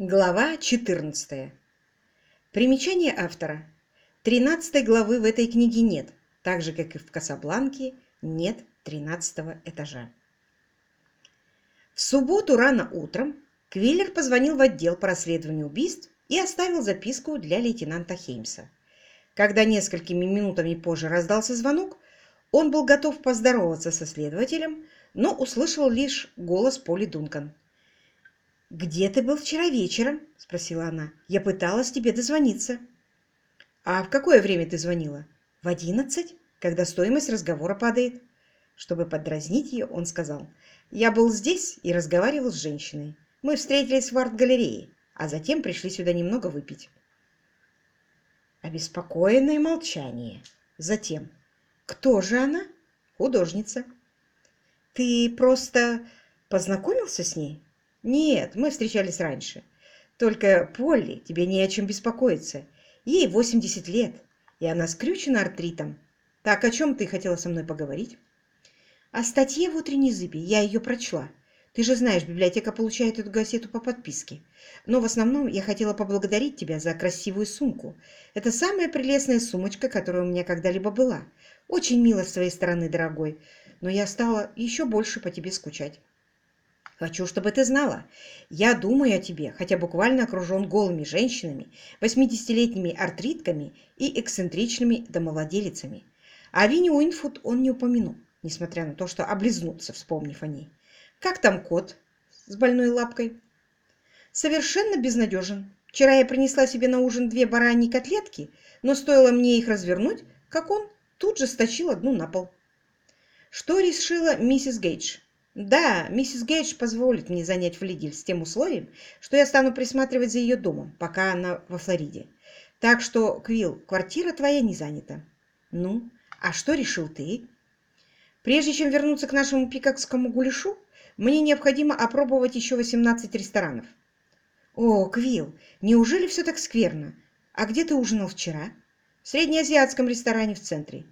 Глава 14. Примечание автора. 13 главы в этой книге нет, так же, как и в «Касабланке» нет 13 этажа. В субботу рано утром Квиллер позвонил в отдел по расследованию убийств и оставил записку для лейтенанта Хеймса. Когда несколькими минутами позже раздался звонок, он был готов поздороваться со следователем, но услышал лишь голос Поли Дункан. «Где ты был вчера вечером?» – спросила она. «Я пыталась тебе дозвониться». «А в какое время ты звонила?» «В одиннадцать, когда стоимость разговора падает». Чтобы подразнить ее, он сказал. «Я был здесь и разговаривал с женщиной. Мы встретились в арт-галерее, а затем пришли сюда немного выпить». Обеспокоенное молчание. Затем. «Кто же она?» «Художница». «Ты просто познакомился с ней?» Нет, мы встречались раньше. Только Полли, тебе не о чем беспокоиться. Ей 80 лет, и она скрючена артритом. Так, о чем ты хотела со мной поговорить? О статье в утренней зыбе. Я ее прочла. Ты же знаешь, библиотека получает эту газету по подписке. Но в основном я хотела поблагодарить тебя за красивую сумку. Это самая прелестная сумочка, которая у меня когда-либо была. Очень мило с твоей стороны, дорогой. Но я стала еще больше по тебе скучать. Хочу, чтобы ты знала, я думаю о тебе, хотя буквально окружен голыми женщинами, восьмидесятилетними артритками и эксцентричными домовладелицами. А Винни Уинфуд он не упомянул, несмотря на то, что облизнуться, вспомнив о ней. Как там кот с больной лапкой? Совершенно безнадежен. Вчера я принесла себе на ужин две бараньи котлетки, но стоило мне их развернуть, как он тут же сточил одну на пол. Что решила миссис Гейдж? Да, миссис Гейдж позволит мне занять флигель с тем условием, что я стану присматривать за ее домом, пока она во Флориде. Так что, Квилл, квартира твоя не занята. Ну, а что решил ты? Прежде чем вернуться к нашему пикакскому гуляшу, мне необходимо опробовать еще 18 ресторанов. О, Квилл, неужели все так скверно? А где ты ужинал вчера? В среднеазиатском ресторане в центре.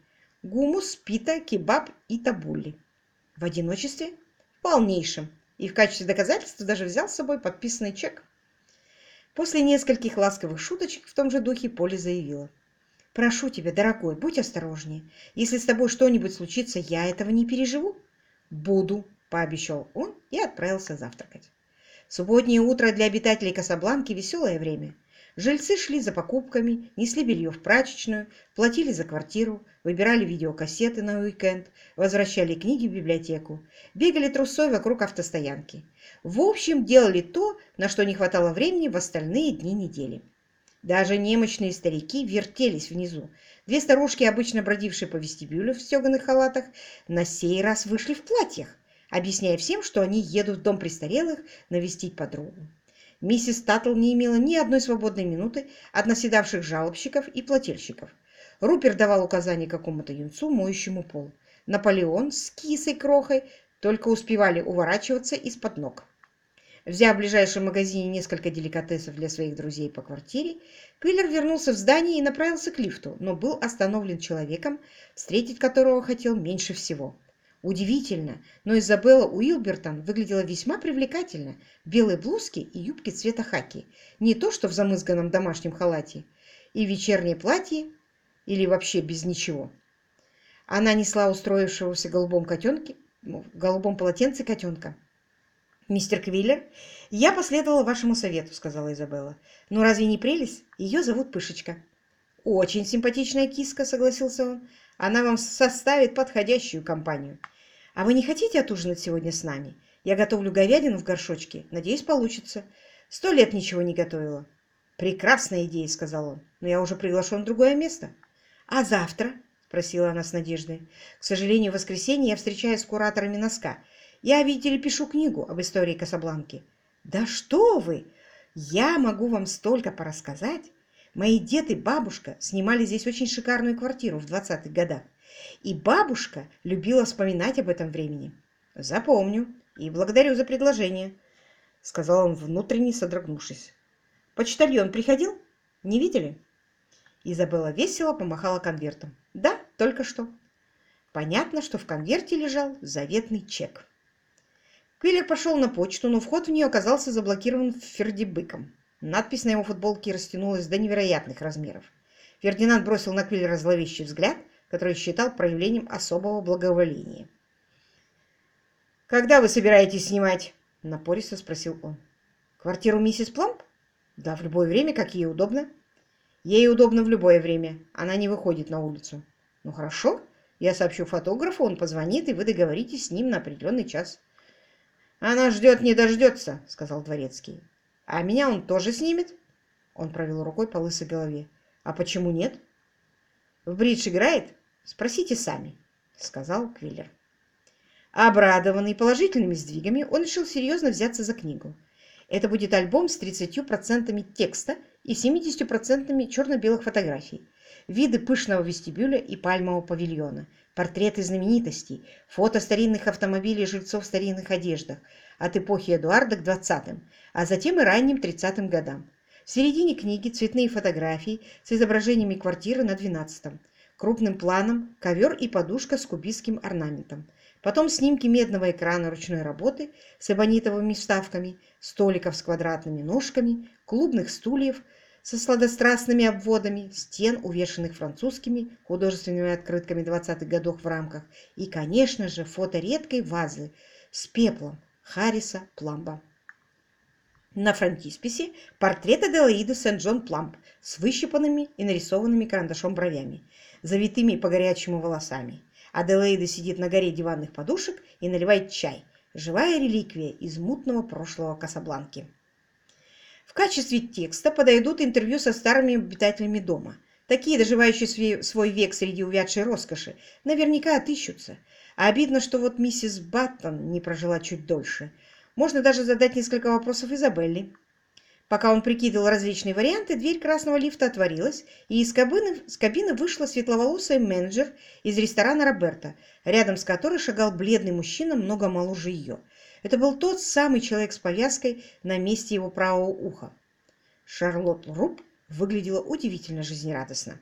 Гумус, пита, кебаб и табулли. В одиночестве? Полнейшим, и в качестве доказательства даже взял с собой подписанный чек. После нескольких ласковых шуточек в том же духе Поли заявила. «Прошу тебя, дорогой, будь осторожнее. Если с тобой что-нибудь случится, я этого не переживу». «Буду», — пообещал он и отправился завтракать. Субботнее утро для обитателей Касабланки – веселое время. Жильцы шли за покупками, несли белье в прачечную, платили за квартиру, выбирали видеокассеты на уикенд, возвращали книги в библиотеку, бегали трусой вокруг автостоянки. В общем, делали то, на что не хватало времени в остальные дни недели. Даже немощные старики вертелись внизу. Две старушки, обычно бродившие по вестибюлю в стеганых халатах, на сей раз вышли в платьях, объясняя всем, что они едут в дом престарелых навестить подругу. Миссис Таттл не имела ни одной свободной минуты от наседавших жалобщиков и плательщиков. Рупер давал указания какому-то юнцу, моющему пол. Наполеон с кисой крохой только успевали уворачиваться из-под ног. Взяв в ближайшем магазине несколько деликатесов для своих друзей по квартире, Квиллер вернулся в здание и направился к лифту, но был остановлен человеком, встретить которого хотел меньше всего. Удивительно, но Изабелла Уилбертон выглядела весьма привлекательно в белой блузке и юбке цвета хаки, не то что в замызганном домашнем халате, и вечернее платье, или вообще без ничего. Она несла устроившегося голубом котенке, в голубом полотенце котенка. «Мистер Квиллер, я последовала вашему совету», — сказала Изабелла. «Но разве не прелесть? Ее зовут Пышечка». «Очень симпатичная киска», — согласился он. «Она вам составит подходящую компанию». «А вы не хотите отужинать сегодня с нами? Я готовлю говядину в горшочке. Надеюсь, получится. Сто лет ничего не готовила». «Прекрасная идея», — сказал он. «Но я уже приглашен в другое место». «А завтра?» — спросила она с надеждой. «К сожалению, в воскресенье я встречаюсь с кураторами носка. Я, видите ли, пишу книгу об истории Касабланки». «Да что вы! Я могу вам столько порассказать. Мои дед и бабушка снимали здесь очень шикарную квартиру в 20-х годах. И бабушка любила вспоминать об этом времени. «Запомню и благодарю за предложение», — сказал он, внутренне содрогнувшись. «Почтальон приходил? Не видели?» Изабелла весело помахала конвертом. «Да, только что». Понятно, что в конверте лежал заветный чек. Квиллер пошел на почту, но вход в нее оказался заблокирован Фердибыком. Надпись на его футболке растянулась до невероятных размеров. Фердинанд бросил на Квиллера зловещий взгляд, который считал проявлением особого благоволения. «Когда вы собираетесь снимать?» — напористо спросил он. «Квартиру миссис Пламп?» «Да, в любое время, как ей удобно». «Ей удобно в любое время. Она не выходит на улицу». «Ну хорошо, я сообщу фотографу, он позвонит, и вы договоритесь с ним на определенный час». «Она ждет, не дождется», — сказал Дворецкий. «А меня он тоже снимет?» Он провел рукой по лысой голове. «А почему нет?» «В бридж играет? Спросите сами», — сказал Квиллер. Обрадованный положительными сдвигами, он решил серьезно взяться за книгу. Это будет альбом с 30% текста и 70% черно-белых фотографий, виды пышного вестибюля и пальмового павильона, портреты знаменитостей, фото старинных автомобилей жильцов в старинных одеждах от эпохи Эдуарда к 20-м, а затем и ранним 30-м годам. В середине книги цветные фотографии с изображениями квартиры на 12-м, крупным планом ковер и подушка с кубистским орнаментом. Потом снимки медного экрана ручной работы с эбонитовыми вставками, столиков с квадратными ножками, клубных стульев со сладострастными обводами, стен, увешанных французскими художественными открытками 20-х годов в рамках, и, конечно же, фото редкой вазы с пеплом Харриса Пламба. На фронтисписе портрет Аделаиды Сент-Джон Пламп с выщипанными и нарисованными карандашом бровями, завитыми по горячему волосами. Аделаида сидит на горе диванных подушек и наливает чай. Живая реликвия из мутного прошлого Касабланки. В качестве текста подойдут интервью со старыми обитателями дома. Такие, доживающие свой век среди увядшей роскоши, наверняка отыщутся. А обидно, что вот миссис Баттон не прожила чуть дольше. Можно даже задать несколько вопросов Изабелле. Пока он прикидывал различные варианты, дверь красного лифта отворилась, и из кабины, с кабины вышла светловолосая менеджер из ресторана Роберта, рядом с которой шагал бледный мужчина много моложе ее. Это был тот самый человек с повязкой на месте его правого уха. Шарлотт Руб выглядела удивительно жизнерадостно.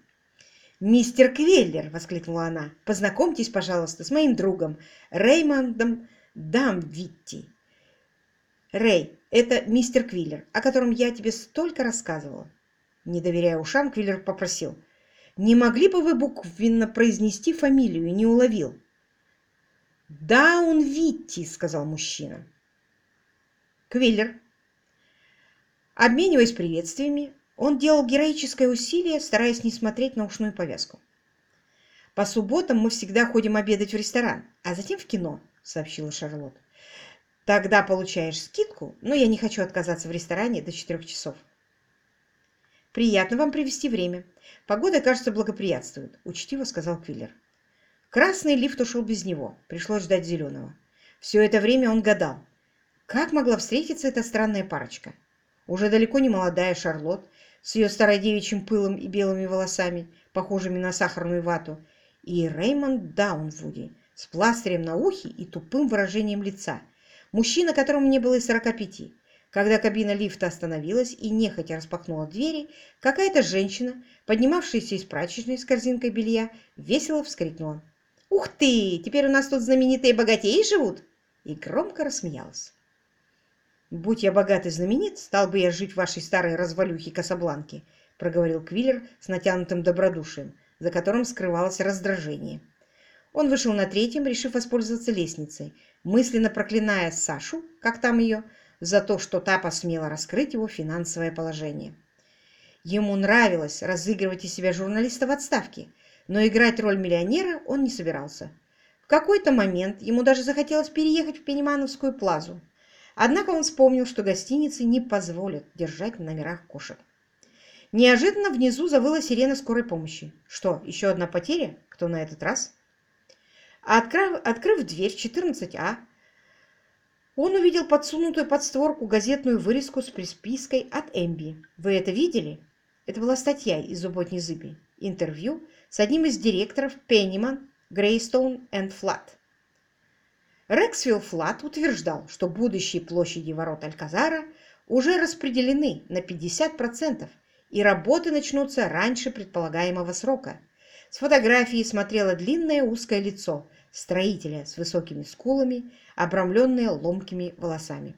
«Мистер Квеллер!» — воскликнула она. «Познакомьтесь, пожалуйста, с моим другом Реймондом Дамвитти. Рэй, это мистер Квиллер, о котором я тебе столько рассказывала. Не доверяя ушам, Квиллер попросил. Не могли бы вы буквенно произнести фамилию? Не уловил. Да, он Витти, сказал мужчина. Квиллер. Обмениваясь приветствиями, он делал героическое усилие, стараясь не смотреть на ушную повязку. «По субботам мы всегда ходим обедать в ресторан, а затем в кино», — сообщила Шарлотт. Тогда получаешь скидку, но я не хочу отказаться в ресторане до четырех часов. Приятно вам привести время. Погода, кажется, благоприятствует, учтиво сказал Квиллер. Красный лифт ушел без него, пришлось ждать зеленого. Все это время он гадал, как могла встретиться эта странная парочка. Уже далеко не молодая Шарлотт с ее стародевичьим пылом и белыми волосами, похожими на сахарную вату, и Реймонд Даунвуди с пластырем на ухе и тупым выражением лица, Мужчина, которому не было и сорока пяти. Когда кабина лифта остановилась и нехотя распахнула двери, какая-то женщина, поднимавшаяся из прачечной с корзинкой белья, весело вскрикнула. «Ух ты! Теперь у нас тут знаменитые богатеи живут!» и громко рассмеялась. «Будь я богат и знаменит, стал бы я жить в вашей старой развалюхе Касабланки», проговорил Квиллер с натянутым добродушием, за которым скрывалось раздражение. Он вышел на третьем, решив воспользоваться лестницей, мысленно проклиная Сашу, как там ее, за то, что та посмела раскрыть его финансовое положение. Ему нравилось разыгрывать из себя журналиста в отставке, но играть роль миллионера он не собирался. В какой-то момент ему даже захотелось переехать в Пенимановскую плазу. Однако он вспомнил, что гостиницы не позволят держать в номерах кошек. Неожиданно внизу завыла сирена скорой помощи. Что, еще одна потеря? Кто на этот раз? Открыв, открыв дверь 14А, он увидел подсунутую под створку газетную вырезку с приспиской от Эмби. Вы это видели? Это была статья из «Зуботней зыби». Интервью с одним из директоров Пенниман, Грейстоун энд Флат. Рексвилл Флат утверждал, что будущие площади ворот Альказара уже распределены на 50%, и работы начнутся раньше предполагаемого срока – с фотографии смотрело длинное узкое лицо строителя с высокими скулами, обрамленные ломкими волосами.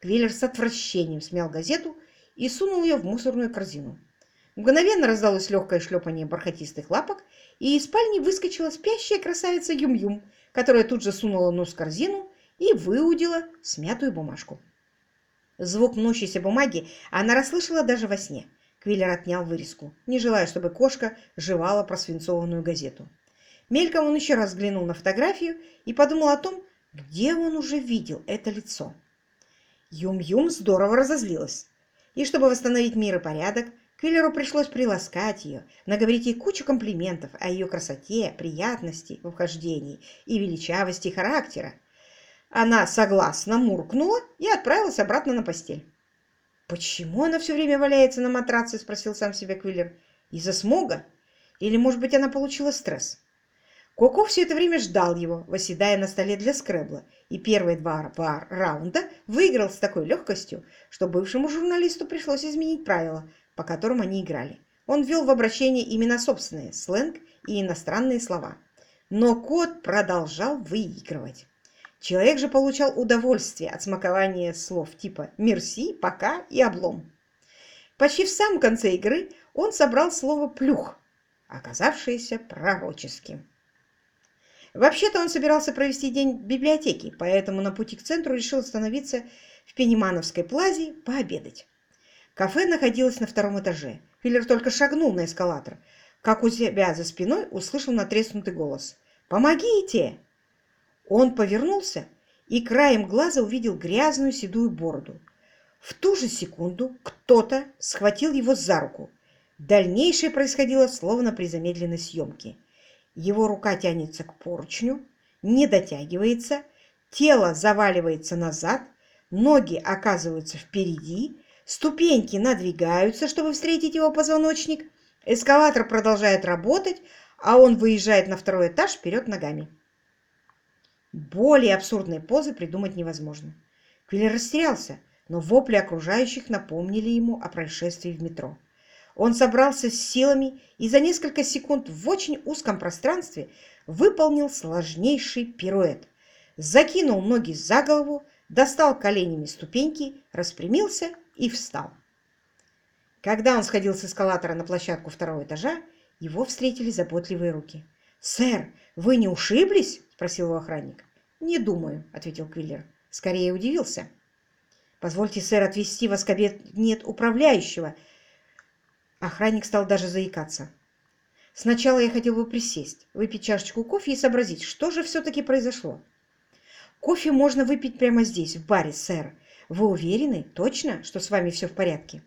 Квиллер с отвращением смял газету и сунул ее в мусорную корзину. Мгновенно раздалось легкое шлепание бархатистых лапок, и из спальни выскочила спящая красавица Юм-Юм, которая тут же сунула нос в корзину и выудила смятую бумажку. Звук мнущейся бумаги она расслышала даже во сне. Квиллер отнял вырезку, не желая, чтобы кошка жевала просвинцованную газету. Мельком он еще раз взглянул на фотографию и подумал о том, где он уже видел это лицо. Юм-Юм здорово разозлилась. И чтобы восстановить мир и порядок, Квиллеру пришлось приласкать ее, наговорить ей кучу комплиментов о ее красоте, приятности в обхождении и величавости характера. Она согласно муркнула и отправилась обратно на постель. «Почему она все время валяется на матраце?» – спросил сам себя Квиллер. «Из-за смога? Или, может быть, она получила стресс?» Коко все это время ждал его, восседая на столе для скребла, и первые два раунда выиграл с такой легкостью, что бывшему журналисту пришлось изменить правила, по которым они играли. Он ввел в обращение имена собственные, сленг и иностранные слова. Но кот продолжал выигрывать. Человек же получал удовольствие от смакования слов типа «мерси», «пока» и «облом». Почти в самом конце игры он собрал слово «плюх», оказавшееся пророческим. Вообще-то он собирался провести день в библиотеке, поэтому на пути к центру решил остановиться в Пенимановской плазе пообедать. Кафе находилось на втором этаже. Филлер только шагнул на эскалатор, как у себя за спиной услышал натреснутый голос. «Помогите!» Он повернулся и краем глаза увидел грязную седую бороду. В ту же секунду кто-то схватил его за руку. Дальнейшее происходило словно при замедленной съемке. Его рука тянется к поручню, не дотягивается, тело заваливается назад, ноги оказываются впереди, ступеньки надвигаются, чтобы встретить его позвоночник, эскалатор продолжает работать, а он выезжает на второй этаж вперед ногами. Более абсурдной позы придумать невозможно. Квиллер растерялся, но вопли окружающих напомнили ему о происшествии в метро. Он собрался с силами и за несколько секунд в очень узком пространстве выполнил сложнейший пируэт. Закинул ноги за голову, достал коленями ступеньки, распрямился и встал. Когда он сходил с эскалатора на площадку второго этажа, его встретили заботливые руки. «Сэр, вы не ушиблись?» – спросил его охранник. «Не думаю», – ответил Квиллер. Скорее удивился. «Позвольте, сэр, отвезти вас к кабинет управляющего», Охранник стал даже заикаться. Сначала я хотел бы присесть, выпить чашечку кофе и сообразить, что же все-таки произошло. Кофе можно выпить прямо здесь, в баре, сэр. Вы уверены, точно, что с вами все в порядке?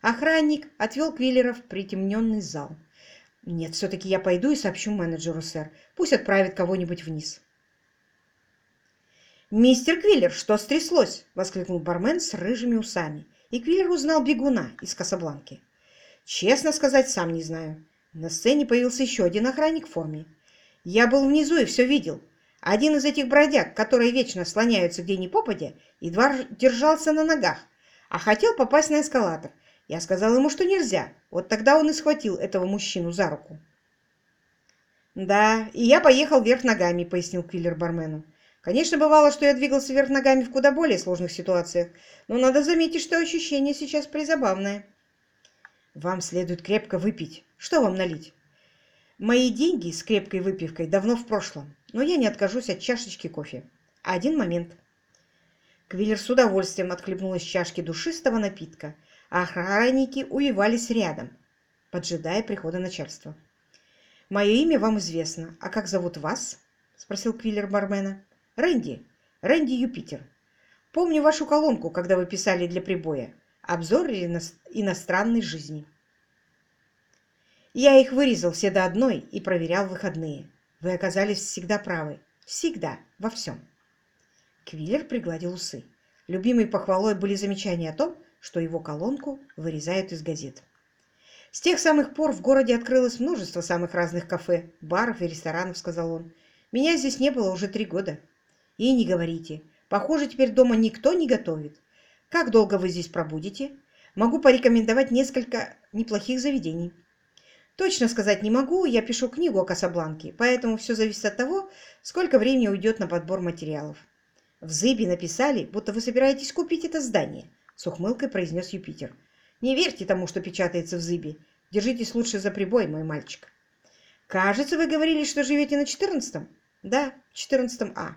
Охранник отвел Квиллера в притемненный зал. Нет, все-таки я пойду и сообщу менеджеру, сэр. Пусть отправит кого-нибудь вниз. «Мистер Квиллер, что стряслось?» — воскликнул бармен с рыжими усами. И Квиллер узнал бегуна из Касабланки. Честно сказать, сам не знаю. На сцене появился еще один охранник в форме. Я был внизу и все видел. Один из этих бродяг, которые вечно слоняются где ни попадя, едва держался на ногах, а хотел попасть на эскалатор. Я сказал ему, что нельзя. Вот тогда он и схватил этого мужчину за руку. «Да, и я поехал вверх ногами», — пояснил Квиллер бармену. «Конечно, бывало, что я двигался вверх ногами в куда более сложных ситуациях, но надо заметить, что ощущение сейчас призабавное». Вам следует крепко выпить. Что вам налить? Мои деньги с крепкой выпивкой давно в прошлом, но я не откажусь от чашечки кофе. Один момент. Квиллер с удовольствием отхлебнул из чашки душистого напитка, а охранники уевались рядом, поджидая прихода начальства. «Мое имя вам известно. А как зовут вас?» – спросил Квиллер бармена. «Рэнди. Рэнди Юпитер. Помню вашу колонку, когда вы писали для прибоя. Обзор иностранной жизни. Я их вырезал все до одной и проверял выходные. Вы оказались всегда правы. Всегда. Во всем. Квиллер пригладил усы. Любимой похвалой были замечания о том, что его колонку вырезают из газет. С тех самых пор в городе открылось множество самых разных кафе, баров и ресторанов, сказал он. Меня здесь не было уже три года. И не говорите. Похоже, теперь дома никто не готовит. Как долго вы здесь пробудете? Могу порекомендовать несколько неплохих заведений. Точно сказать не могу, я пишу книгу о Касабланке, поэтому все зависит от того, сколько времени уйдет на подбор материалов. В Зыбе написали, будто вы собираетесь купить это здание, с ухмылкой произнес Юпитер. Не верьте тому, что печатается в Зыбе. Держитесь лучше за прибой, мой мальчик. Кажется, вы говорили, что живете на четырнадцатом? Да, четырнадцатом А.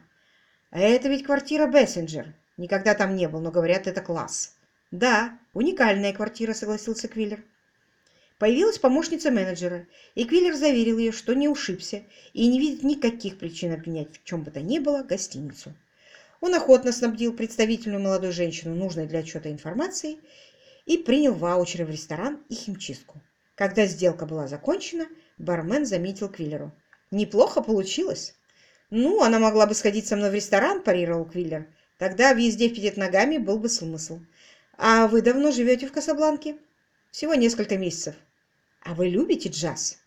Это ведь квартира Бессенджер. Никогда там не был, но говорят, это класс. Да, уникальная квартира, согласился Квиллер. Появилась помощница менеджера, и Квиллер заверил ее, что не ушибся и не видит никаких причин обвинять в чем бы то ни было гостиницу. Он охотно снабдил представительную молодую женщину нужной для отчета информацией и принял ваучеры в ресторан и химчистку. Когда сделка была закончена, бармен заметил Квиллеру. «Неплохо получилось». «Ну, она могла бы сходить со мной в ресторан», – парировал Квиллер. «Тогда в езде вперед ногами был бы смысл». «А вы давно живете в Касабланке?» «Всего несколько месяцев». «А вы любите джаз?»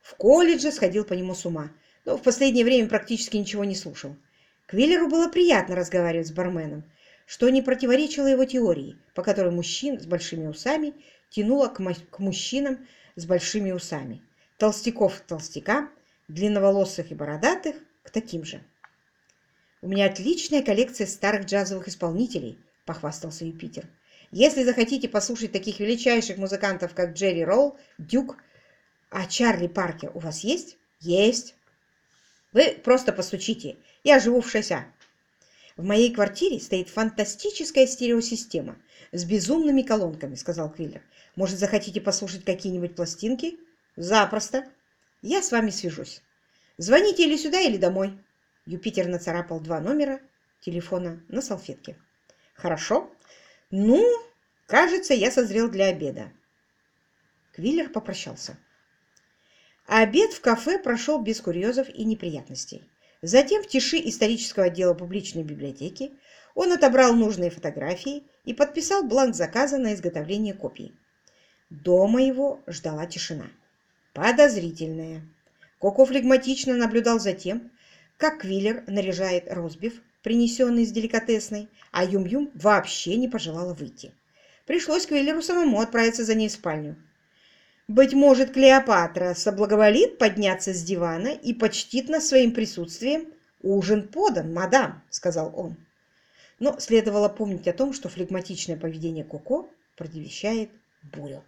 В колледже сходил по нему с ума, но в последнее время практически ничего не слушал. Квиллеру было приятно разговаривать с барменом, что не противоречило его теории, по которой мужчин с большими усами тянуло к, к мужчинам с большими усами, толстяков к толстякам, длинноволосых и бородатых к таким же. «У меня отличная коллекция старых джазовых исполнителей», – похвастался Юпитер. «Если захотите послушать таких величайших музыкантов, как Джерри Ролл, Дюк, а Чарли Паркер у вас есть?» «Есть». «Вы просто постучите. Я живу в 6А». «В моей квартире стоит фантастическая стереосистема с безумными колонками», – сказал Квиллер. «Может, захотите послушать какие-нибудь пластинки?» «Запросто. Я с вами свяжусь». Звоните или сюда, или домой. Юпитер нацарапал два номера телефона на салфетке. Хорошо. Ну, кажется, я созрел для обеда. Квиллер попрощался. Обед в кафе прошел без курьезов и неприятностей. Затем в тиши исторического отдела публичной библиотеки он отобрал нужные фотографии и подписал бланк заказа на изготовление копий. Дома его ждала тишина. Подозрительная. Коко флегматично наблюдал за тем, как Квиллер наряжает розбив, принесенный из деликатесной, а Юм-Юм вообще не пожелала выйти. Пришлось Квиллеру самому отправиться за ней в спальню. «Быть может, Клеопатра соблаговолит подняться с дивана и почтит нас своим присутствием? Ужин подан, мадам», — сказал он. Но следовало помнить о том, что флегматичное поведение Коко предвещает бурю.